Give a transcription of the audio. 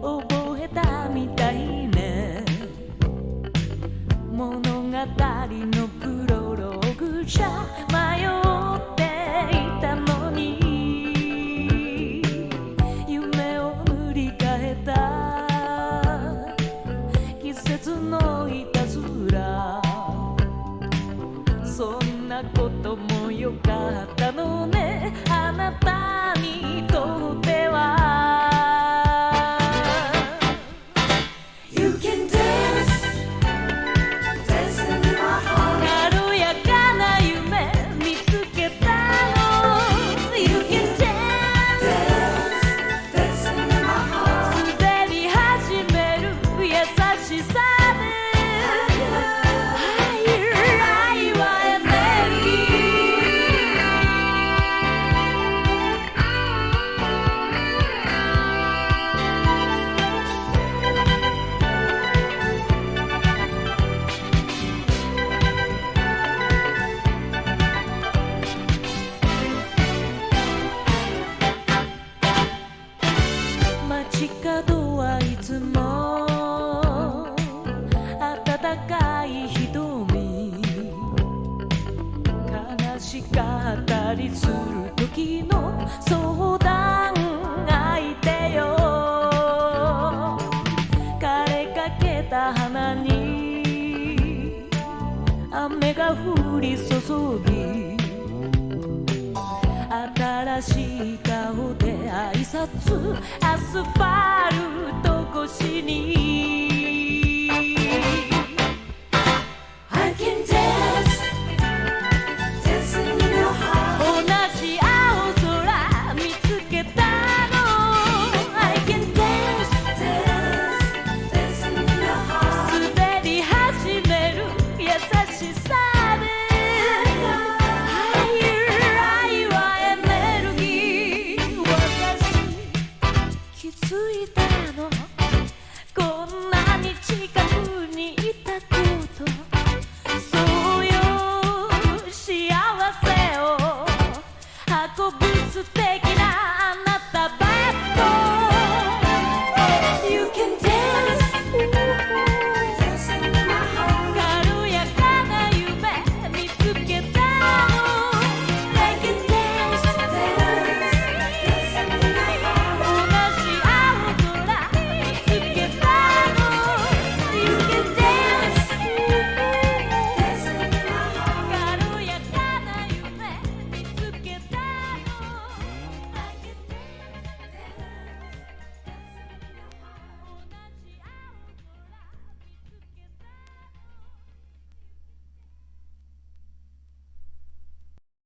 覚えたみたいね。物語のプロローグじゃ迷っていたのに。夢を塗り替えた。季節のいたずら。そんなこともよかったのね。しかったりする時の相談相手よ。枯れかけた花に雨が降り注ぎ新しい顔で挨拶アスファルト越しに。着いたの？こんなに近くにいたく